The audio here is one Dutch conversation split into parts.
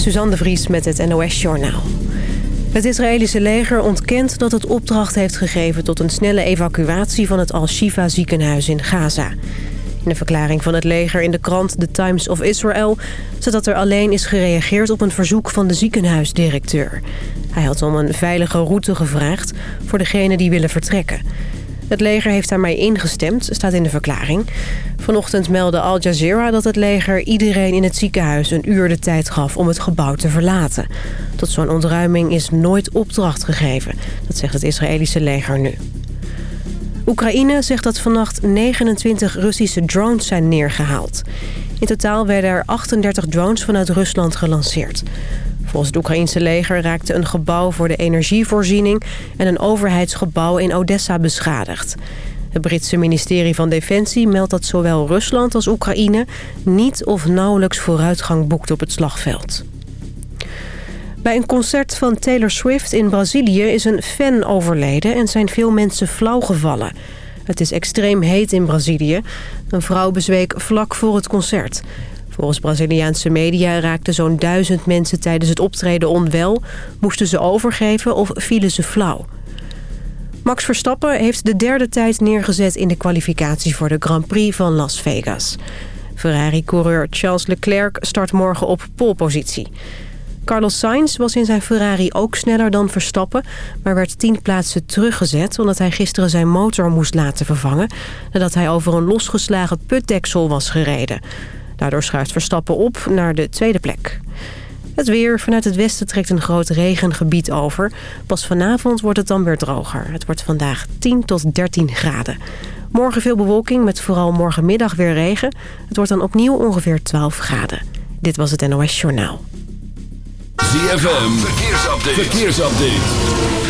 Suzanne de Vries met het NOS Journaal. Het Israëlische leger ontkent dat het opdracht heeft gegeven... tot een snelle evacuatie van het Al-Shifa ziekenhuis in Gaza. In de verklaring van het leger in de krant The Times of Israel... staat dat er alleen is gereageerd op een verzoek van de ziekenhuisdirecteur. Hij had om een veilige route gevraagd voor degenen die willen vertrekken. Het leger heeft daarmee ingestemd, staat in de verklaring. Vanochtend meldde Al Jazeera dat het leger iedereen in het ziekenhuis een uur de tijd gaf om het gebouw te verlaten. Tot zo'n ontruiming is nooit opdracht gegeven, dat zegt het Israëlische leger nu. Oekraïne zegt dat vannacht 29 Russische drones zijn neergehaald. In totaal werden er 38 drones vanuit Rusland gelanceerd. Volgens het Oekraïnse leger raakte een gebouw voor de energievoorziening... en een overheidsgebouw in Odessa beschadigd. Het Britse ministerie van Defensie meldt dat zowel Rusland als Oekraïne... niet of nauwelijks vooruitgang boekt op het slagveld. Bij een concert van Taylor Swift in Brazilië is een fan overleden... en zijn veel mensen flauw gevallen. Het is extreem heet in Brazilië. Een vrouw bezweek vlak voor het concert. Volgens Braziliaanse media raakten zo'n duizend mensen tijdens het optreden onwel... moesten ze overgeven of vielen ze flauw. Max Verstappen heeft de derde tijd neergezet in de kwalificatie voor de Grand Prix van Las Vegas. Ferrari-coureur Charles Leclerc start morgen op polepositie. Carlos Sainz was in zijn Ferrari ook sneller dan Verstappen... maar werd tien plaatsen teruggezet omdat hij gisteren zijn motor moest laten vervangen... nadat hij over een losgeslagen putdeksel was gereden. Daardoor schuift Verstappen op naar de tweede plek. Het weer. Vanuit het westen trekt een groot regengebied over. Pas vanavond wordt het dan weer droger. Het wordt vandaag 10 tot 13 graden. Morgen veel bewolking met vooral morgenmiddag weer regen. Het wordt dan opnieuw ongeveer 12 graden. Dit was het NOS Journaal. ZFM. Verkeersupdate.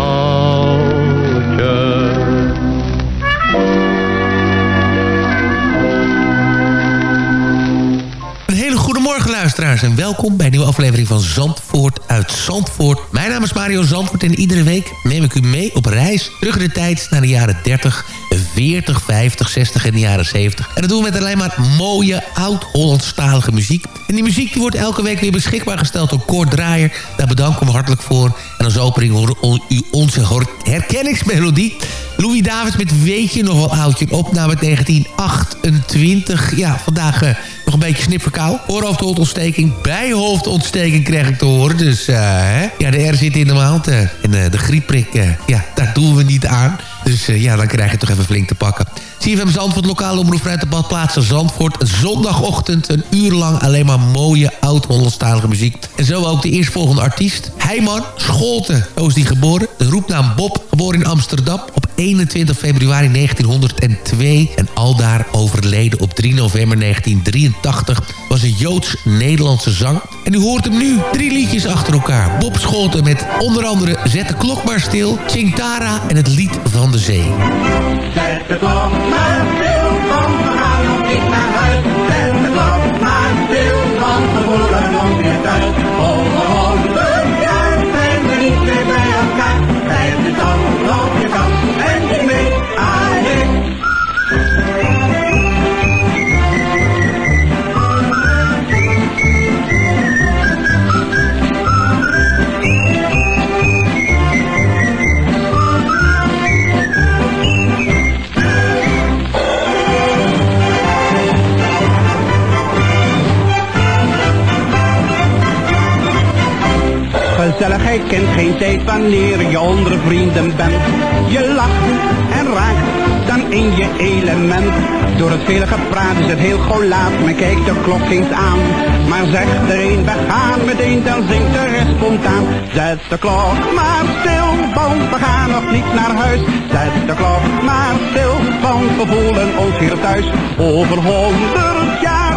Luisteraars en welkom bij een nieuwe aflevering van Zandvoort uit Zandvoort. Mijn naam is Mario Zandvoort en iedere week neem ik u mee op reis terug in de tijd naar de jaren 30, 40, 50, 60 en de jaren 70. En dat doen we met alleen maar mooie oud-Hollandstalige muziek. En die muziek die wordt elke week weer beschikbaar gesteld door Kort Draaier. Daar bedanken we hartelijk voor. En als opening horen u onze herkenningsmelodie. Louis Davids met Weet je nog wel oudje? Een opname uit 1928. Ja, vandaag... eh, nog een beetje snipperkou. Voorhoofdhoofdontsteking, bijhoofdontsteking krijg ik te horen. Dus eh, hè? ja, de R zit in de maand. eh, en eh, de griepprik, ja, daar doen we niet aan. Dus ja, dan krijg je toch even flink te pakken. CFM Zandvoort, lokale omroep vanuit de badplaatsen Zandvoort. Zondagochtend, een uur lang alleen maar mooie oud-Hollandstalige muziek. En zo ook de eerstvolgende artiest. Heiman Scholten, zo is die geboren. De roepnaam Bob, geboren in Amsterdam op 21 februari 1902. En aldaar overleden op 3 november 1983. Was een Joods-Nederlandse zang. En u hoort hem nu, drie liedjes achter elkaar. Bob Scholten met onder andere Zet de klok maar stil, Chingtara en het lied van de zee. Zet de klok maar stil, want we gaan nog niet naar huis. Zet de klok maar stil, want wanneer je onder vrienden bent. Je lacht en raakt, dan in je element. Door het vele gepraat is het heel gauw laat, men kijkt de klok eens aan. Maar zegt er een, we gaan meteen, dan zingt de rest spontaan. Zet de klok maar stil, want we gaan nog niet naar huis. Zet de klok maar stil, want we voelen ons hier thuis. Over honderd jaar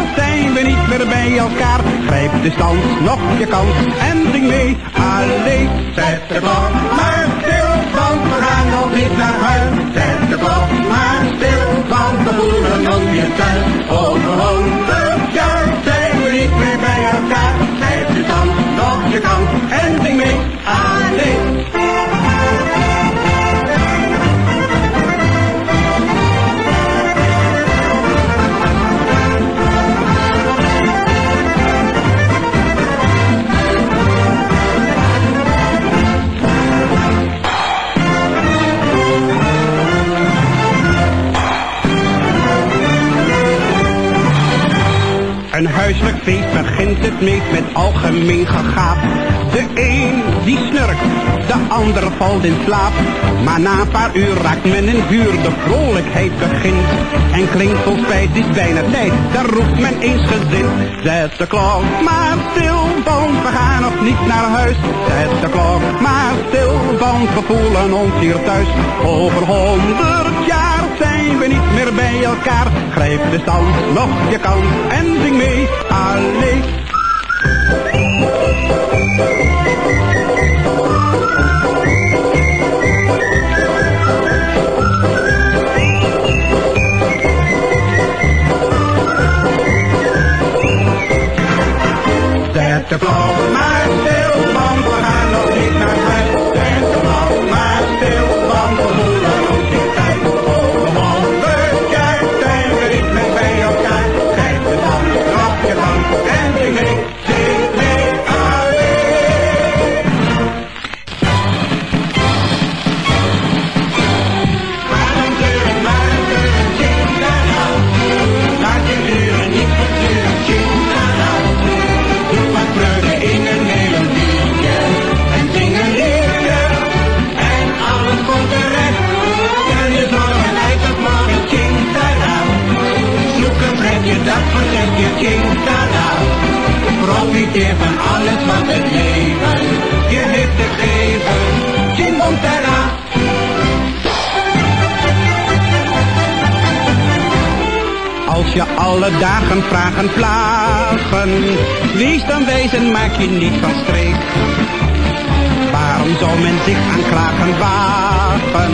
we niet meer bij elkaar. Grijp de stand, nog je kans en zing mee. Allee, zet de klok maar stil, want we gaan nog niet naar huis. Zet de klok maar stil, want we voelen ons hier thuis. Over honderd jaar zijn we niet meer bij elkaar. Grijp de stand, nog je kans en zing mee. Allee. Feest begint het meest met algemeen gegaap. De een die snurkt, de ander valt in slaap. Maar na een paar uur raakt men in vuur, de vrolijkheid begint. En klinkt vol spijt, is bijna tijd, daar roept men eens gezin. Zet de klok maar stil, want we gaan nog niet naar huis. Zet de klok maar stil, want we voelen ons hier thuis. Over honderd jaar zijn we niet meer bij elkaar. Grijp de stand, nog je kans en zing mee. Allee. Zet de klok maar stil, want we gaan nog niet naar huis. Je alle dagen vragen plagen, wees dan wijs en maak je niet van streek. Waarom zou men zich aan klagen wagen?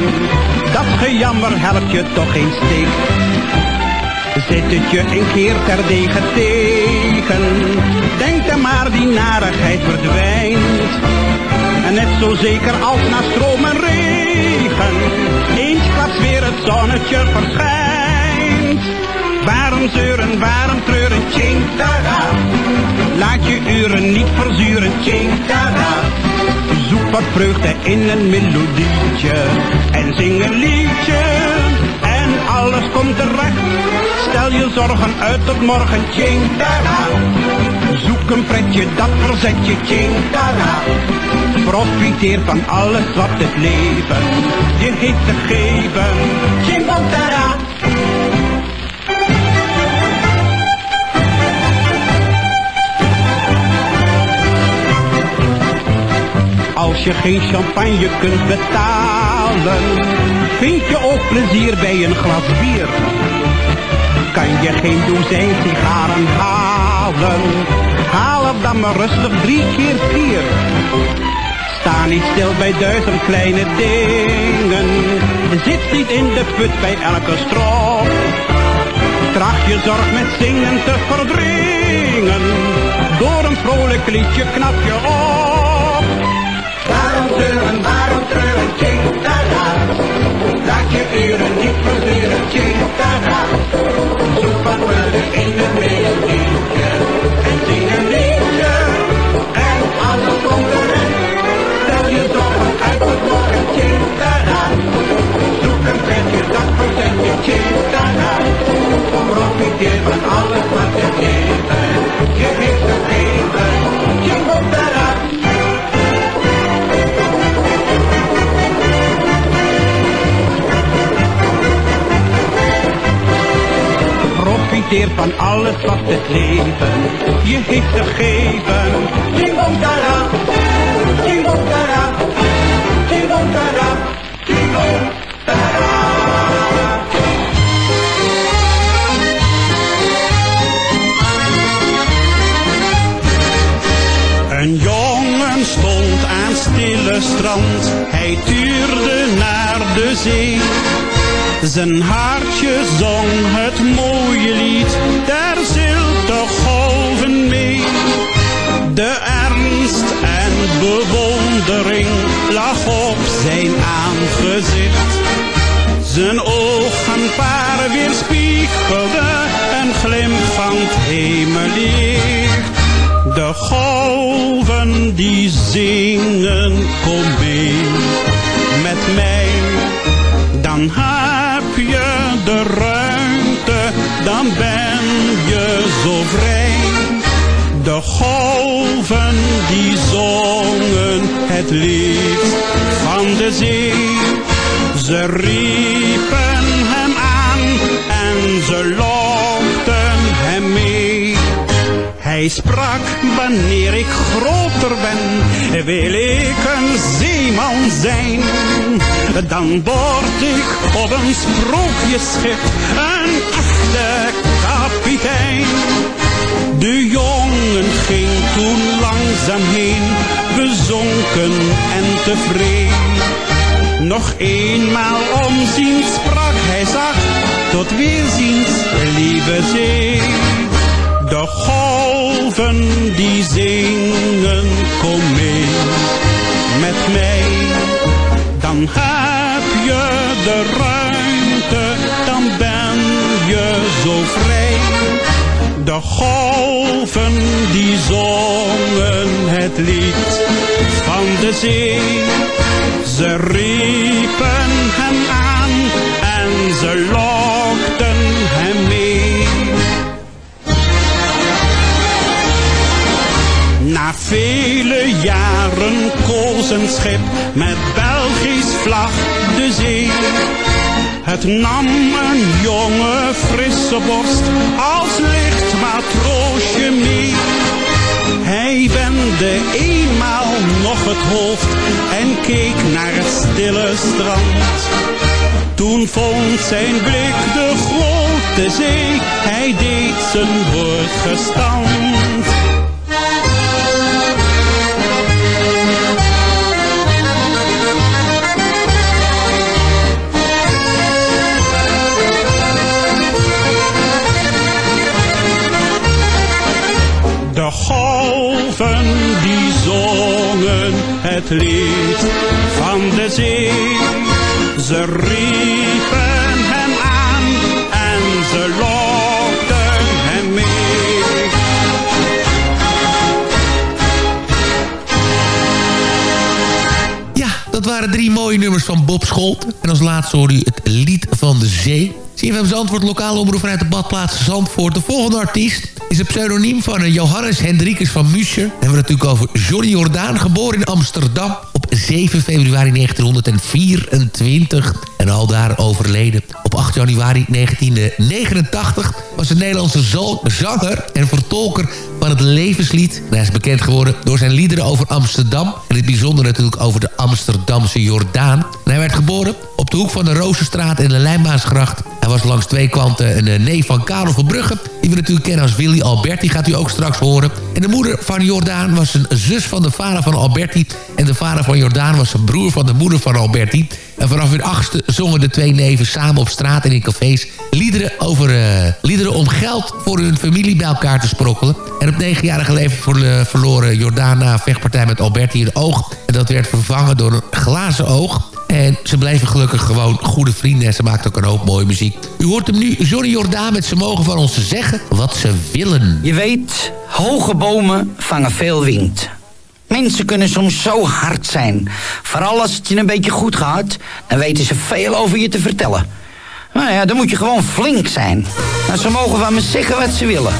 Dat gejammer helpt je toch geen steek. Zit het je een keer terdege tegen, denk dan maar die narigheid verdwijnt. En net zo zeker als na stroom en regen, eensklaps weer het zonnetje verschijnt. Waarom zeuren, waarom treuren, tjing tada. Laat je uren niet verzuren, tjing tada. Zoek wat vreugde in een melodietje en zing een liedje en alles komt terecht. Stel je zorgen uit tot morgen, tjing tada. Zoek een pretje, dat verzet je, tjing tada. Profiteer van alles wat het leven je heeft te geven, tjing Als je geen champagne kunt betalen, vind je ook plezier bij een glas bier. Kan je geen dozijn sigaren halen, haal er dan maar rustig drie keer vier. Sta niet stil bij duizend kleine dingen, zit niet in de put bij elke strop. Tracht je zorg met zingen te verdringen, door een vrolijk liedje knap je op. Zeuren, waarom treuren, ching tada. Laat je uren niet ching tada. Zoek wat vreugde in een melodietje en zing een liedje. En komt terecht. Stel je zorgen morgen, ching tada. Zoek een pretje, dat verzet je, ching tada. Profiteer van alles wat het leven je van alles wat het leven je heeft te geven. Chingongara, chingongara, chingongara, chingongara. Een jongen stond aan stille strand, hij tuurde naar de zee. Zijn hartje zong het mooie lied, daar zilte golven mee. De ernst en bewondering lag op zijn aangezicht. Zijn ogen paar weerspiegelden een glimp van het hemellicht. De golven die zingen, kom met mij. Dan de ruimte, dan ben je zo vrij. De golven die zongen het lied van de zee. Ze riepen hem aan en ze Hij sprak, wanneer ik groter ben, wil ik een zeeman zijn. Dan word ik op een sprookjesschip een echte kapitein. De jongen ging toen langzaam heen, bezonken en tevreden. Nog eenmaal omzien sprak hij zacht, tot weerziens, lieve zee. De golven die zingen, kom mee met mij. Dan heb je de ruimte, dan ben je zo vrij. De golven die zongen het lied van de zee. Ze riepen hem aan en ze lokten vele jaren koos een schip met Belgisch vlag de zee. Het nam een jonge frisse borst als licht matroosje mee. Hij wendde eenmaal nog het hoofd en keek naar het stille strand. Toen vond zijn blik de grote zee, hij deed zijn woord gestand. Het lied van de zee. Ze riepen hem aan en ze lokten hem mee. Ja, dat waren drie mooie nummers van Bob Scholten. En als laatste hoorde u het lied van de zee. CFM Zandvoort, lokale omroep vanuit de badplaats Zandvoort. De volgende artiest is een pseudoniem van eh, Johannes Hendrikus van Muscher. Dan hebben we het natuurlijk over Johnny Jordaan, geboren in Amsterdam op 7 februari 1924 en al daar overleden. Op 8 januari 1989 was een Nederlandse zanger en vertolker van het levenslied. En hij is bekend geworden door zijn liederen over Amsterdam. En in het bijzonder natuurlijk over de Amsterdamse Jordaan. Hij werd geboren op de hoek van de Rozenstraat en de Lijnbaansgracht. Hij was langs twee kanten een eh, neef van Karel van Brugge. Die we natuurlijk kennen als Willy Alberti, gaat u ook straks horen. En de moeder van Jordaan was een zus van de vader van Alberti. En de vader van Jordaan was een broer van de moeder van Alberti. En vanaf hun achtste zongen de twee neven samen op straat en in cafés... liederen, over, eh, liederen om geld voor hun familie bij elkaar te sprokkelen. En op negenjarige leeftijd verlo- verloren Jordaan na vechtpartij met Alberti een oog. En dat werd vervangen door een glazen oog. En ze bleven gelukkig gewoon goede vrienden en ze maakten ook een hoop mooie muziek. U hoort hem nu, Johnny Jordaan, met ze mogen van ons zeggen wat ze willen. Je weet, hoge bomen vangen veel wind. Mensen kunnen soms zo hard zijn. Vooral als het je een beetje goed gaat, dan weten ze veel over je te vertellen. Nou ja, dan moet je gewoon flink zijn. Nou, ze mogen van me zeggen wat ze willen.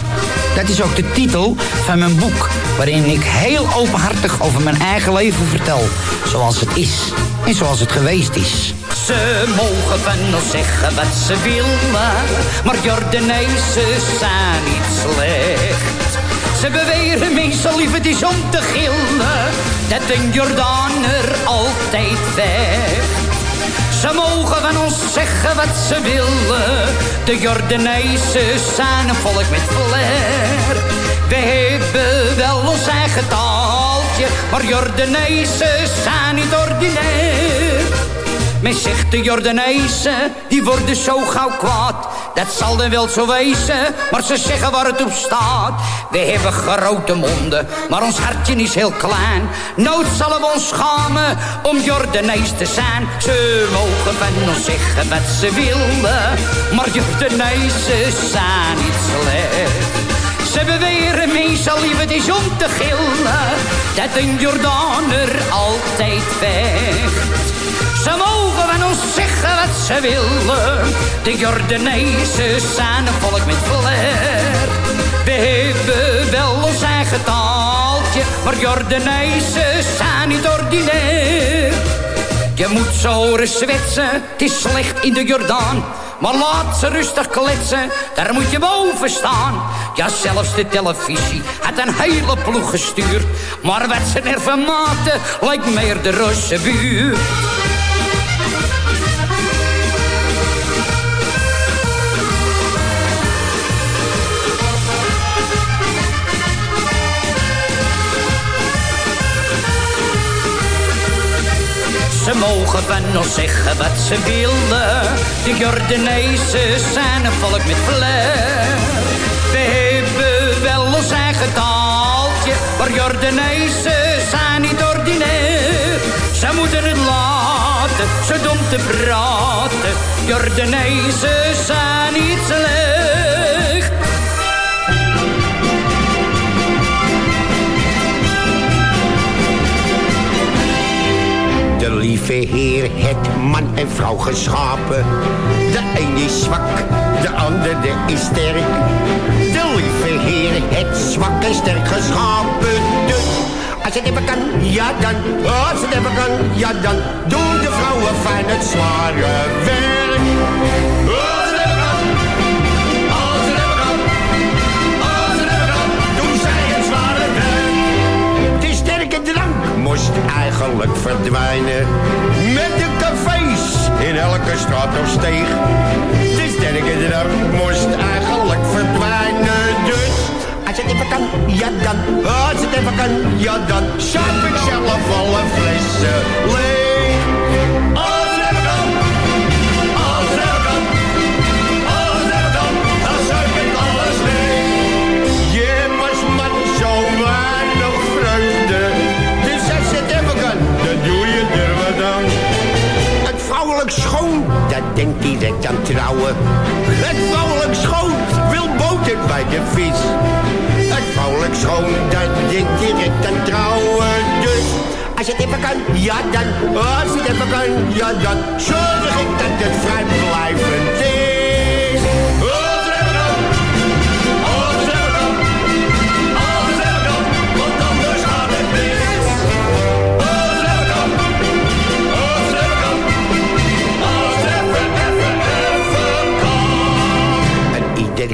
Dat is ook de titel van mijn boek, waarin ik heel openhartig over mijn eigen leven vertel. Zoals het is en zoals het geweest is. Ze mogen van ons zeggen wat ze willen, maar Jordanezen zijn niet slecht. Ze beweren meestal lief het is om te gillen, dat een Jordaner altijd vecht. Ze mogen van ons zeggen wat ze willen. De Jordanezen zijn een volk met flair. We hebben wel ons eigen taaltje, maar Jordanezen zijn niet ordinair. Men zegt de Jordanezen, die worden zo gauw kwaad. Dat zal dan wel zo wezen, maar ze zeggen waar het op staat. We hebben grote monden, maar ons hartje is heel klein. Nooit zullen we ons schamen om Jordanees te zijn. Ze mogen van ons zeggen wat ze willen, maar Jordanezen zijn niet slecht. Ze beweren meestal lief het is om te gillen, dat een Jordaner altijd vecht. Ze van ons zeggen wat ze willen. De Jordanezen zijn een volk met flair. We hebben wel ons eigen taaltje, maar Jordanezen zijn niet ordinair. Je moet ze horen zwetsen, het is slecht in de Jordaan. Maar laat ze rustig kletsen, daar moet je boven staan. Ja, zelfs de televisie had een hele ploeg gestuurd. Maar wat ze ervan maakten, lijkt meer de Russe buurt. Ze mogen van ons zeggen wat ze willen. De Jordanezen zijn een volk met flair. We hebben wel ons eigen taaltje, maar Jordanezen zijn niet ordinair. Ze moeten het laten, zo dom te praten. Jordanezen zijn niet slecht. Lieve Heer het man en vrouw geschapen. De een is zwak, de andere is sterk. De lieve Heer het zwak en sterk geschapen. Dus als het even kan, ja dan. Als het even kan, ja dan. Doen de vrouwen fijn het zware werk. Trouwen. Het vrouwelijk schoon wil boter bij de vis. Het vrouwelijk schoon, dat denkt direct aan trouwen. Dus als het even kan, ja dan. Als het even kan, ja dan. Zorg ik dat het vrijblijvend is.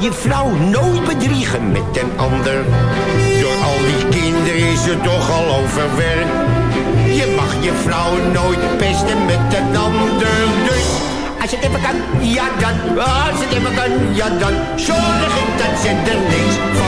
Je vrouw nooit bedriegen met een ander. Door al die kinderen is het toch al overwerk. Je mag je vrouw nooit pesten met een ander. Dus als het even kan, ja dan. Als het even kan, ja dan. Zorg ik dat ze er niks van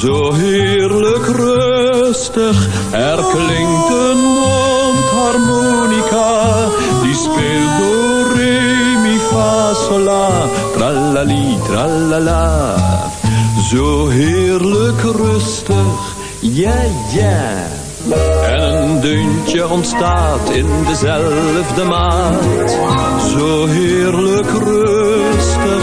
Zo heerlijk rustig, er klinkt een mondharmonica. Die speelt door re, mi, fa, sol, la, tralali, tralala. Zo heerlijk rustig, ja, ja. En een deuntje ontstaat in dezelfde maat. Zo heerlijk rustig,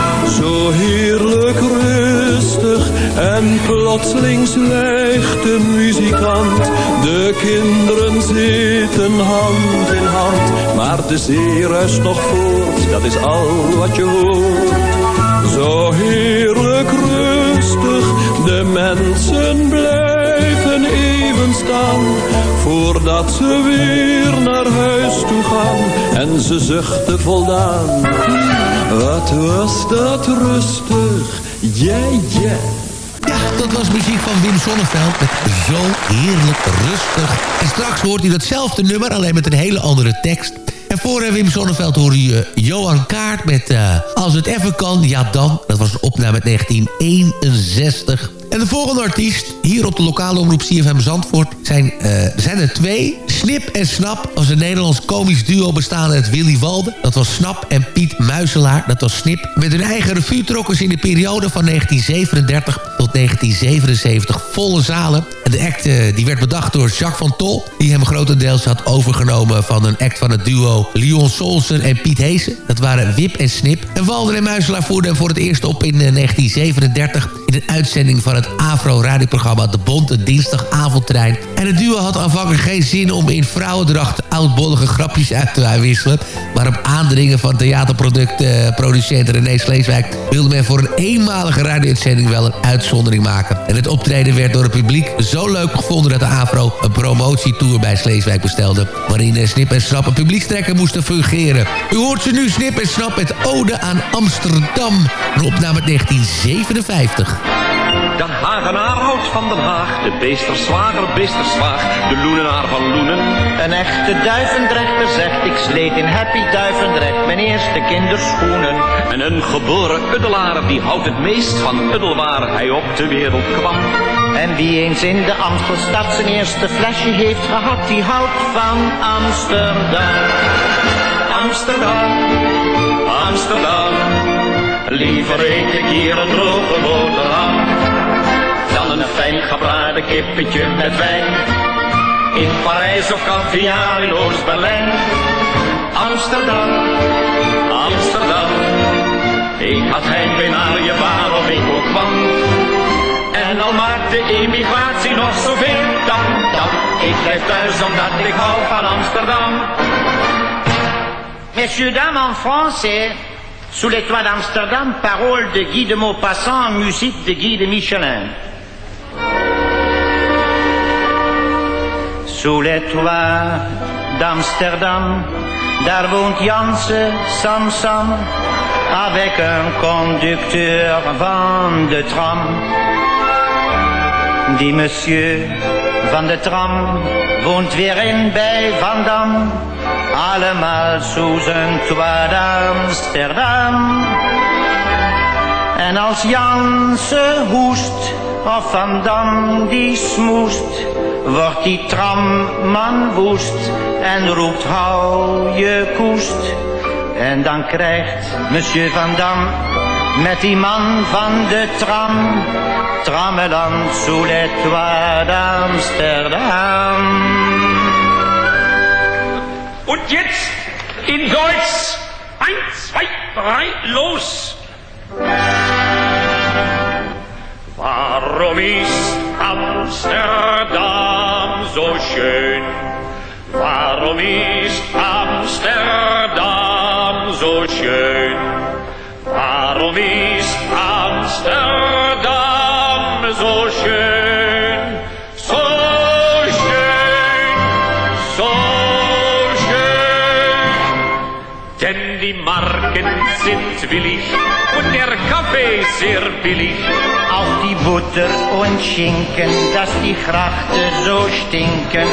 Zo heerlijk rustig en plotseling zwijgt de muzikant. De kinderen zitten hand in hand, maar de zee ruist nog voort, dat is al wat je hoort. Zo heerlijk rustig, de mensen Voordat ze weer naar huis toe gaan en ze zuchten voldaan. Wat was dat rustig, yeah, yeah. Ja, dat was muziek van Wim Sonneveld met Zo Heerlijk Rustig. En straks hoort u datzelfde nummer, alleen met een hele andere tekst. En voor eh, Wim Sonneveld hoor u eh, Johan Kaart met eh, Als het even kan, ja dan. Dat was een opname uit 1961. En de volgende artiest, hier op de lokale omroep CFM Zandvoort... zijn, eh, zijn er twee. Snip en Snap als een Nederlands komisch duo bestaande uit Willy Walde. Dat was Snap en Piet Muiselaar, dat was Snip. Met hun eigen revue trokken ze in de periode van 1937 tot 1977 volle zalen. En de act eh, die werd bedacht door Jacques van Tol... die hem grotendeels had overgenomen van een act van het duo Leon Solsen en Piet Heesen. Dat waren Wip en Snip. En Walden en Muiselaar voerden hem voor het eerst op in eh, 1937... een uitzending van het Afro-radioprogramma De Bonte Dinsdagavondtrein. En het duo had aanvankelijk geen zin om in vrouwendracht oudbollige grapjes uit te wisselen. Maar op aandringen van theaterproducent René Sleeswijk... wilde men voor een eenmalige radio-uitzending wel een uitzondering maken. En het optreden werd door het publiek zo leuk gevonden... dat de Afro een promotietour bij Sleeswijk bestelde... waarin Snip en Snap een publiekstrekker moesten fungeren. U hoort ze nu Snip en Snap met Ode aan Amsterdam. Een opname uit 1957. De Hagenaar houdt van Den Haag, de beesterswager, beesterswaag, de loenenaar van Loenen. Een echte duivendrechter zegt, ik sleet in Happy Duivendrecht mijn eerste kinderschoenen. En een geboren uddelaar, die houdt het meest van uddel waar hij op de wereld kwam. En wie eens in de Amstelstad zijn eerste flesje heeft gehad, die houdt van Amsterdam. Amsterdam, Amsterdam, liever eet ik hier een droge boterham. Dan een fijn gebraden kippetje met wijn. In Parijs of caviar in Oost-Berlijn. Amsterdam, Amsterdam. Ik had heimwee naar je waarom ik ook kwam. En al maakt de emigratie nog zoveel dan, dan. Ik blijf thuis omdat ik hou van Amsterdam. Messieurs, dames, en français, sous les toits d'Amsterdam, paroles de Guy de Maupassant, musique de Guy de Michelin. Sous les toits d'Amsterdam, daar woont Janse Samsam, avec un conducteur van de tram. Die monsieur van de tram woont weer in bij Van Dam, allemaal sous een toit d'Amsterdam. En als Janse hoest, of Van Dam die smoest, wordt die tramman woest en roept hou je koest. En dan krijgt monsieur Van Dam met die man van de tram, trammeland sous les toits d'Amsterdam. Und jetzt in Deutsch. Eins, zwei, drei, los. Warum ist Amsterdam so schön? Warum ist Amsterdam so schön? Ist Amsterdam so schön? So schön, so schön. Denn die Marken sind willig und der Kaffee sehr billig. Die Butter und Schinken, dass die Grachten so stinken.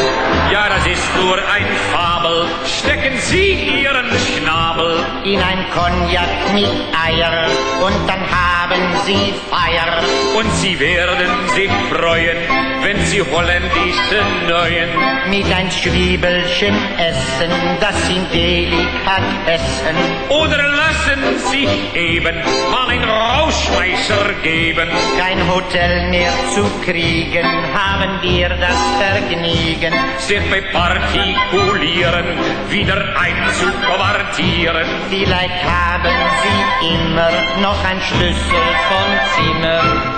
Ja, das ist nur ein Fabel. Stecken Sie Ihren Schnabel in ein Cognac mit Eier und dann haben Sie Feier. und Sie werden sich freuen, wenn Sie holländische Neuen Mit ein Zwiebelchen essen, das sind Delikatessen. oder lassen sich eben mal ein Rausschmeißer geben. Kein Hotel mehr zu kriegen, haben wir das Vergnügen. Sich bei Partikulieren wieder einzuquartieren. Vielleicht haben Sie immer noch ein Schlüssel vom Zimmer.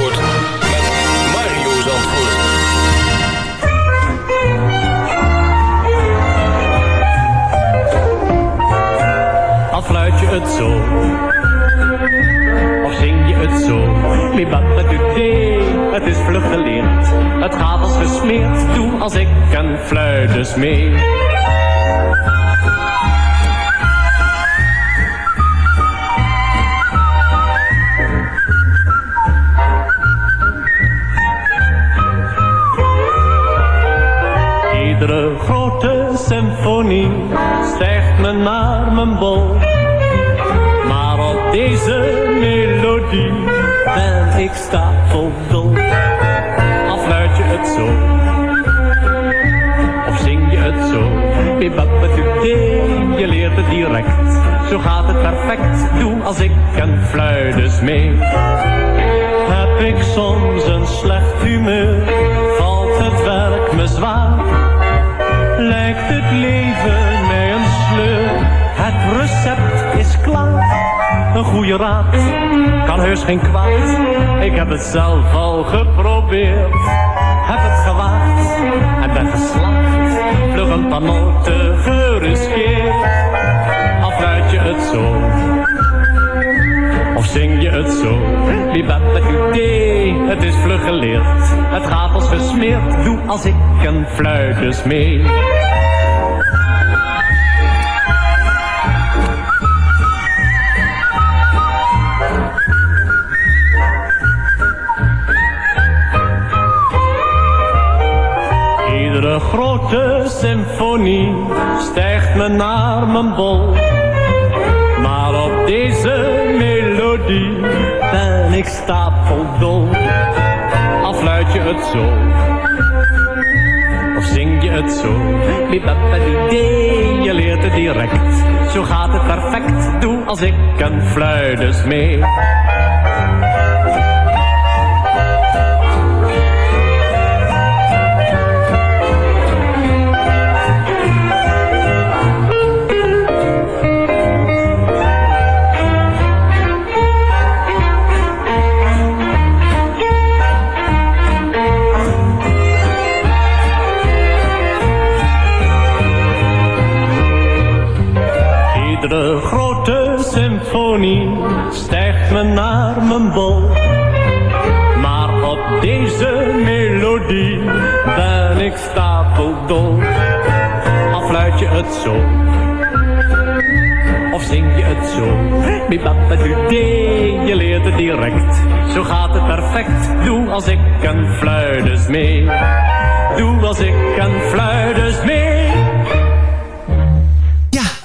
als ik en fluit dus mee. Als ik en fluit dus mee. Heb ik soms een slecht humeur, valt het werk me zwaar. Lijkt het leven mij een sleur, het recept is klaar. Een goede raad kan heus geen kwaad. Ik heb het zelf al geprobeerd. Heb het gewaagd en ben geslaagd. Vlug een paar noten geriskeerd. Al fluit je het zo. Zing je het zo? Bibabadudee, het is vlug geleerd. Het gaat als gesmeerd, doe als ik en fluit dus mee. Iedere grote symfonie stijgt me naar mijn bol. Ik stapeldol. Al fluit je het zo, of zing je het zo. Je leert het direct. Zo gaat het perfect, doe als ik en fluit dus mee. Zo, of zing je het zo. Je leert het direct. Zo gaat het perfect, doe als ik en fluit dus mee. Doe als ik en fluit dus mee.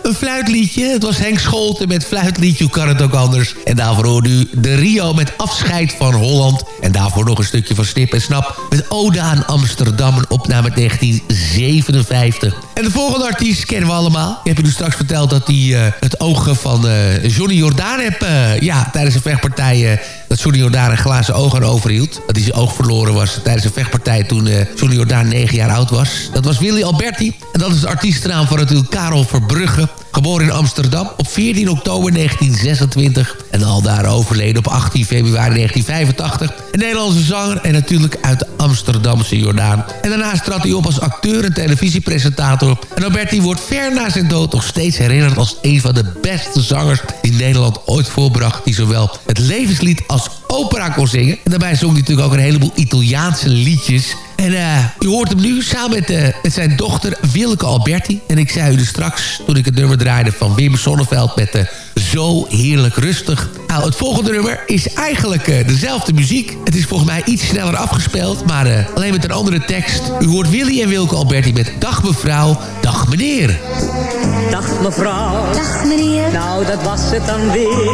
Een fluitliedje. Het was Henk Scholten met fluitliedje. Hoe kan het ook anders? En daarvoor hoorde u de Rio met afscheid van Holland. En daarvoor nog een stukje van Snip en Snap. Met Oda aan Amsterdam. Een opname 1957. En de volgende artiest kennen we allemaal. Ik heb u straks verteld dat hij uh, het oog van uh, Johnny Jordaan heb... Uh, ja, tijdens een vechtpartij... dat Johnny Jordaan een glazen oog aan overhield. Dat hij zijn oog verloren was tijdens een vechtpartij... toen Johnny Jordaan 9 jaar oud was. Dat was Willy Alberti. En dat is de artiestennaam van natuurlijk Karel Verbrugge. Geboren in Amsterdam op 14 oktober 1926. En al daar overleden op 18 februari 1985. Een Nederlandse zanger en natuurlijk uit de Amsterdamse Jordaan. En daarnaast trad hij op als acteur en televisiepresentator. En Alberti wordt ver na zijn dood nog steeds herinnerd als een van de beste zangers... die Nederland ooit voorbracht. Die zowel het levenslied als opera kon zingen. En daarbij zong hij natuurlijk ook een heleboel Italiaanse liedjes... En uh, u hoort hem nu samen met, uh, met zijn dochter Wilke Alberti. En ik zei u dus straks, toen ik het nummer draaide van Wim Sonneveld... met de zo heerlijk rustig. Nou, het volgende nummer is eigenlijk eh, dezelfde muziek. Het is volgens mij iets sneller afgespeeld, maar eh, alleen met een andere tekst. U hoort Willy en Wilke Alberti met Dag mevrouw, dag meneer. Dag mevrouw. Dag meneer. Nou, dat was het dan weer.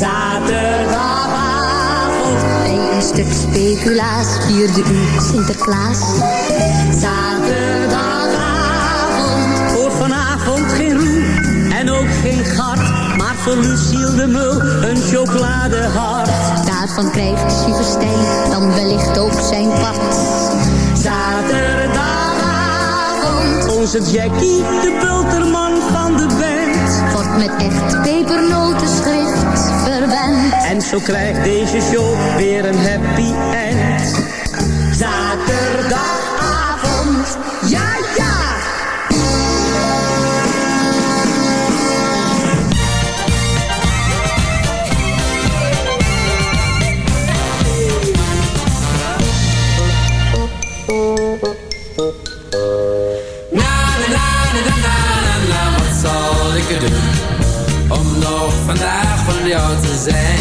Zaterdagavond. Bij een stuk speculaas vierde u Sinterklaas. Zaterdagavond. Voor vanavond geen roe en ook geen gar voor Lucille de Mul een chocoladehart. Daarvan krijgt Sieverstein dan wellicht ook zijn part. Zaterdagavond, onze Jackie, de pulterman van de band. Wordt met echt pepernotenschrift verwend. En zo krijgt deze show weer een happy end. Zaterdag your disaster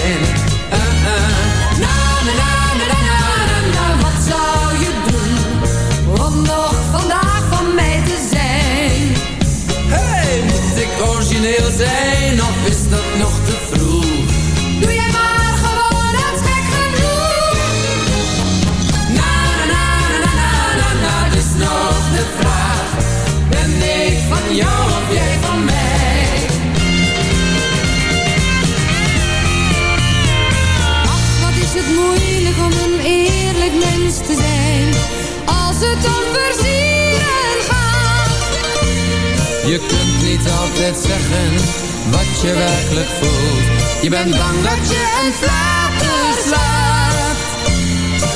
Je bent bang dat je een flater slaat.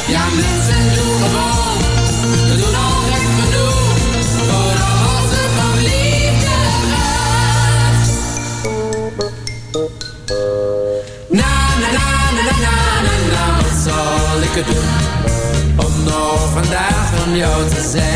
Ja, mensen, doen gewoon. We doen al gek genoeg. voor als het van liefde gaat. Na, na, na, na, na, na, na. Wat zal ik het doen? Om nog vandaag van jou te zijn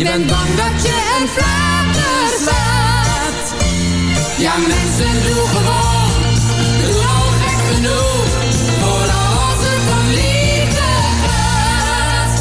Je bent bang dat je een flater slaat. Ja, mensen, doe gewoon. Doe al gek genoeg. Voor als het om liefde gaat.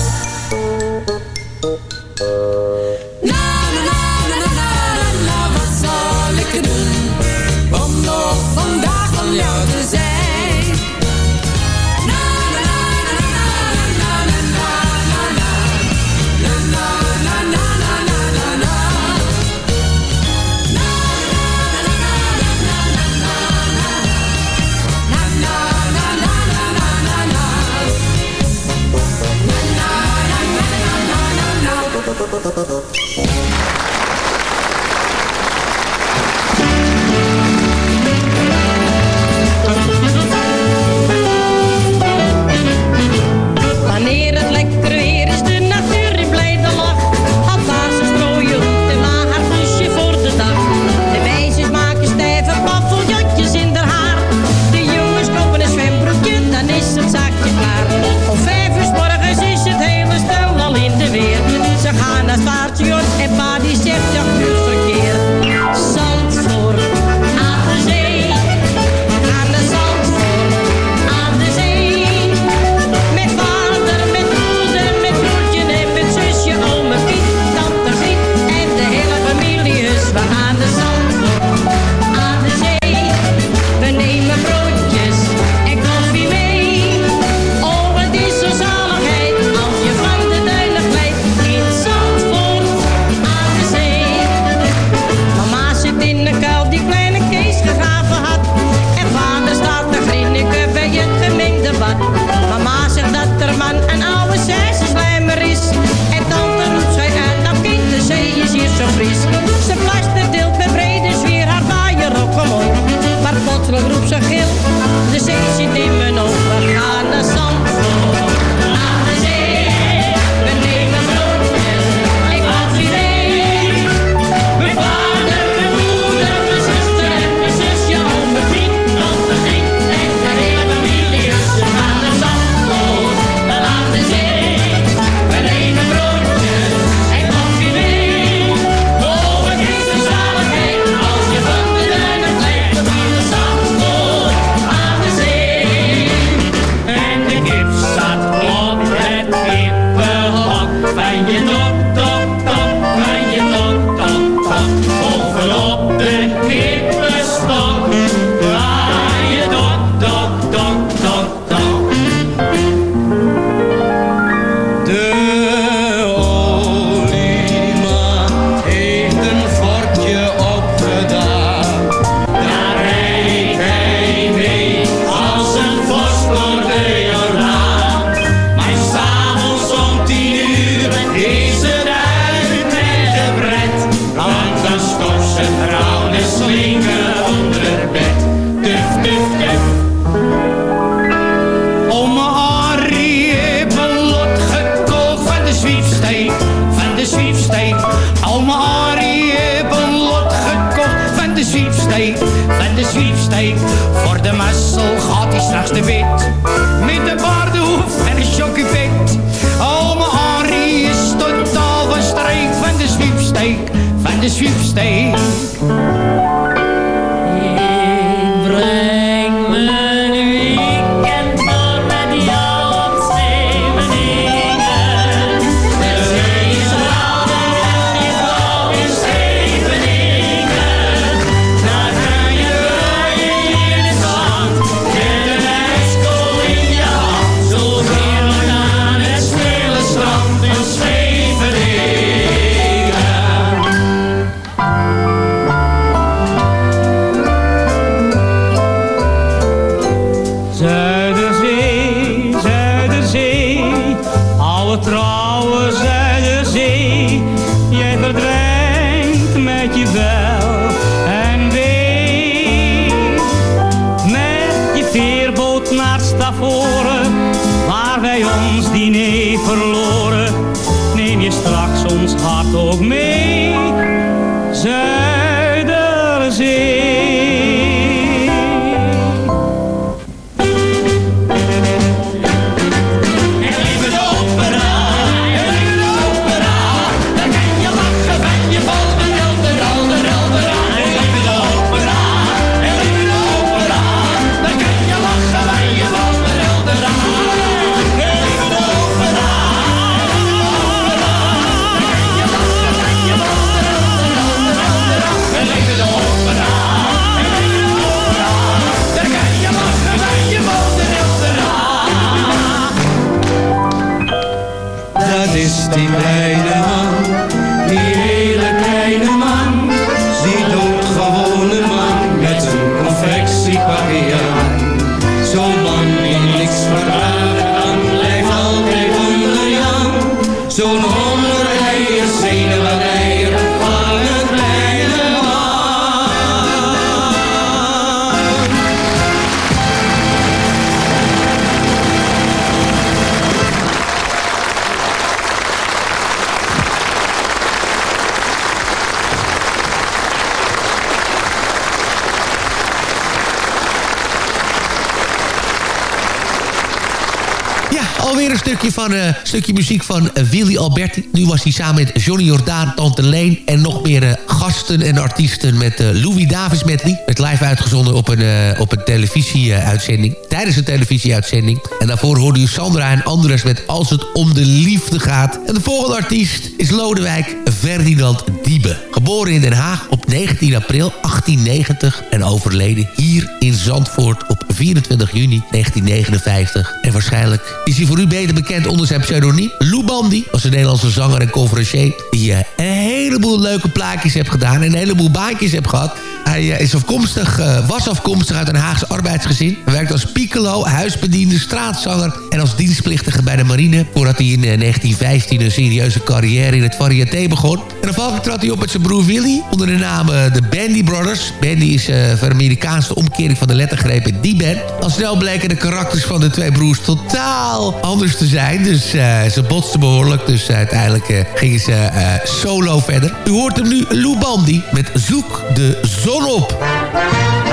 Stukje, van, eh, stukje muziek van eh, Willy Alberti. Nu was hij samen met Johnny Jordaan, Tante Leen... en nog meer eh, gasten en artiesten met Louis Davis medley. Het live uitgezonden op een, op een televisieuitzending. Tijdens een televisieuitzending. En daarvoor hoorde u Sandra en Andres met Als het om de liefde gaat. En de volgende artiest is Lodewijk Ferdinand Diebe. Geboren in Den Haag op 19 april 1890 en overleden hier in Zandvoort op 24 juni 1959. En waarschijnlijk is hij voor u beter bekend onder zijn pseudoniem Lou Bandy. Als een Nederlandse zanger en conferencier die eh, een heleboel leuke plaatjes heeft gedaan en een heleboel baantjes heeft gehad. Hij eh, is afkomstig, eh, was afkomstig uit een Haagse arbeidsgezin. Hij werkte als piccolo, huisbediende, straatzanger en als dienstplichtige bij de marine. Voordat hij in eh, 1915 een serieuze carrière in het variété begon. En afhankelijk trad hij op met zijn broer Willy onder de naam de Bandy Brothers. Bandy is de Amerikaanse omkering van de lettergrepen die Al snel bleken de karakters van de twee broers totaal anders te zijn. Dus eh, ze botsten behoorlijk. Dus uiteindelijk eh, gingen ze eh, solo verder. U hoort hem nu, Lou Bandy, met Zoek de Zon op.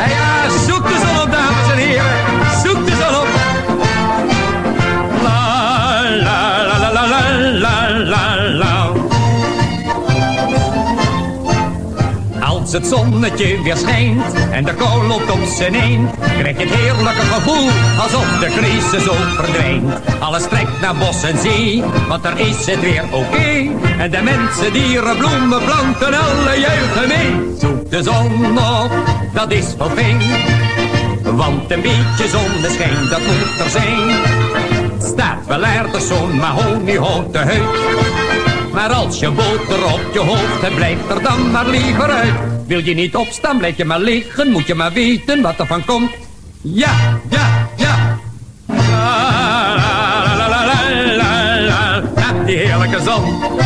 Ja, zoek de zon op, dames en heren. Het zonnetje weer schijnt en de kou loopt op zijn een, krijg je het heerlijke gevoel alsof de crisis ook verdwijnt. Alles trekt naar bos en zee, want daar is het weer oké. En de mensen, dieren, bloemen, planten, alle juichen mee. Zoek de zon op, dat is wel fijn. Want een beetje zonneschijn, dat moet er zijn. Staat wel aardig zo'n mahoniehouten huid. Maar als je boter op je hoofd hebt, blijf er dan maar liever uit. Wil je niet opstaan, blijf je maar liggen, moet je maar weten wat er van komt. Ja, ja, ja. La, die heerlijke zon.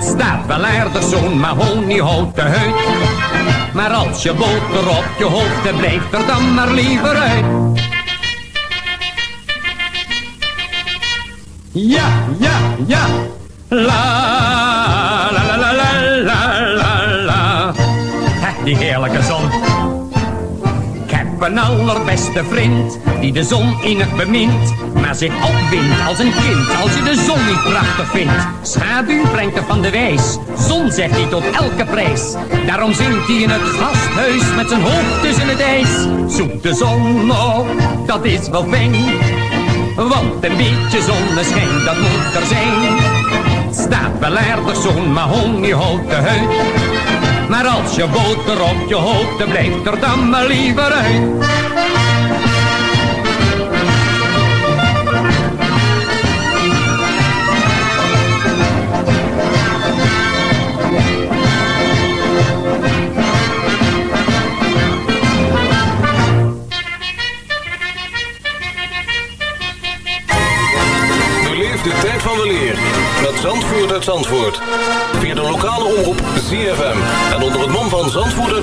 Staat wel aardig zo'n mahoniehouten huid. Maar als je boter op je hoofd hebt, blijft er dan maar liever uit. Ja, ja, ja. La, la, la, la, la, la, la, Die heerlijke een allerbeste vriend, die de zon innig bemint. Maar zich opwindt als een kind, als je de zon niet prachtig vindt. Schaduw brengt er van de wijs, zon zegt hij tot elke prijs. Daarom zingt hij in het gasthuis met zijn hoofd tussen het ijs. Zoek de zon op, dat is wel fijn. Want een beetje zonneschijn, dat moet er zijn. Staat wel aardig zo'n mahoniehouten huid. Maar als je boter op je hoofd, dan blijft er dan maar liever uit.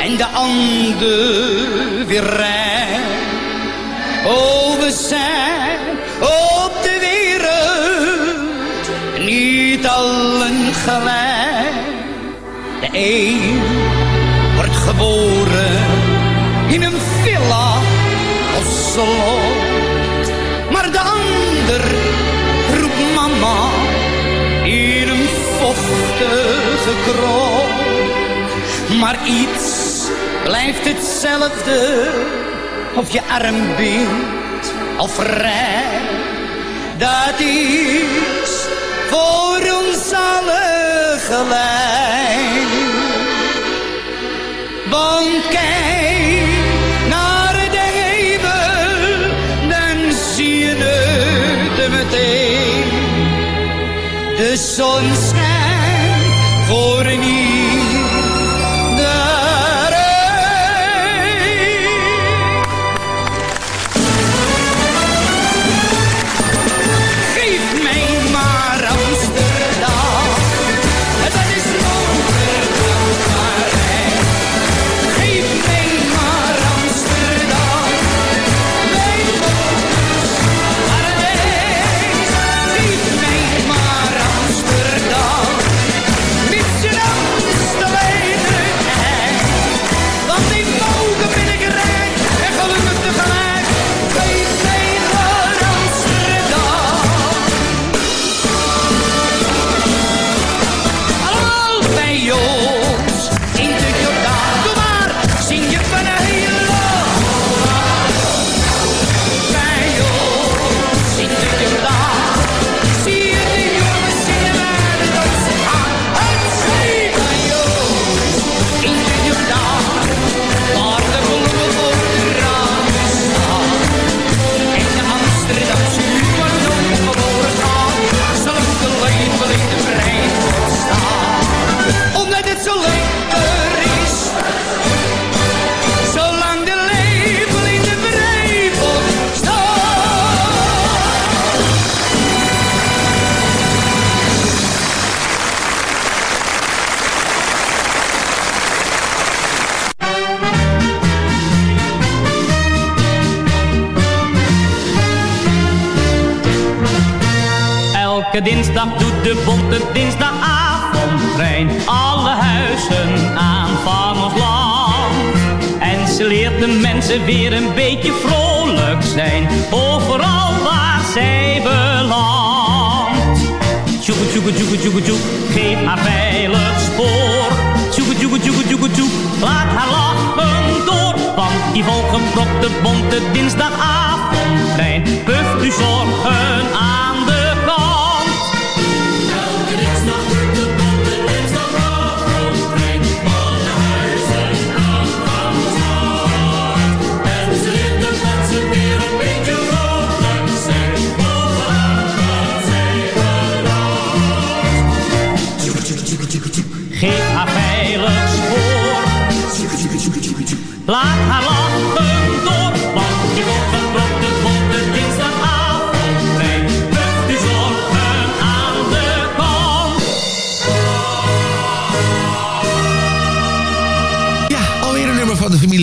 En de ander weer rij. Oh, we zijn op de wereld niet allen gelijk. De een wordt geboren in een villa of slot. Maar de ander roept mama in een vochtige krot. Maar iets blijft hetzelfde of je arm bent of vrij. Dat is voor ons allen gelijk. Want kijk naar de hemel, dan zie je het meteen. De zon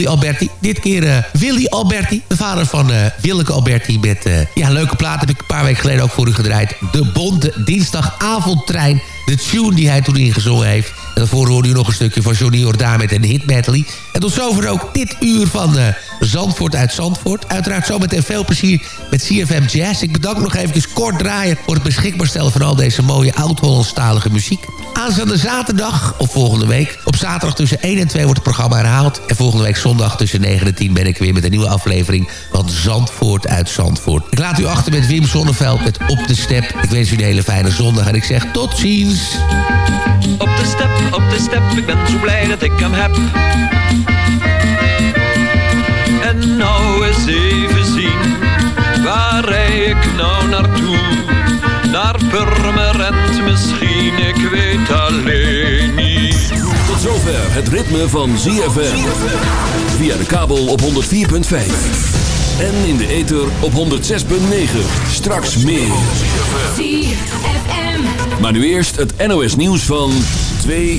Alberti. Dit keer eh, Willy Alberti, de vader van eh Willeke Alberti. Met eh, ja, leuke plaat heb ik een paar weken geleden ook voor u gedraaid. De Bonte Dinsdagavondtrein. De tune die hij toen ingezongen heeft. En daarvoor hoorde u nog een stukje van Johnny Jordaan met een hit medley. En tot zover ook dit uur van Zandvoort uit Zandvoort. Uiteraard zometeen veel plezier met CFM Jazz. Ik bedank nog eventjes kort draaien voor het beschikbaar stellen van al deze mooie oud-Hollandstalige muziek. Aanstaande zaterdag, of volgende week, op zaterdag tussen 1 en 2 wordt het programma herhaald. En volgende week zondag tussen 9 en 10 ben ik weer met een nieuwe aflevering van Zandvoort uit Zandvoort. Ik laat u achter met Wim Sonneveld met Op de Step. Ik wens u een hele fijne zondag en ik zeg tot ziens. Op de step, op de step, ik ben zo blij dat ik hem heb. En nou eens even zien, waar rij ik nou naartoe? Naar Purmerend misschien, ik weet alleen niet. Tot zover het ritme van ZFM. Via de kabel op 104.5. En in de ether op 106.9. Straks meer. Maar nu eerst het NOS nieuws van 2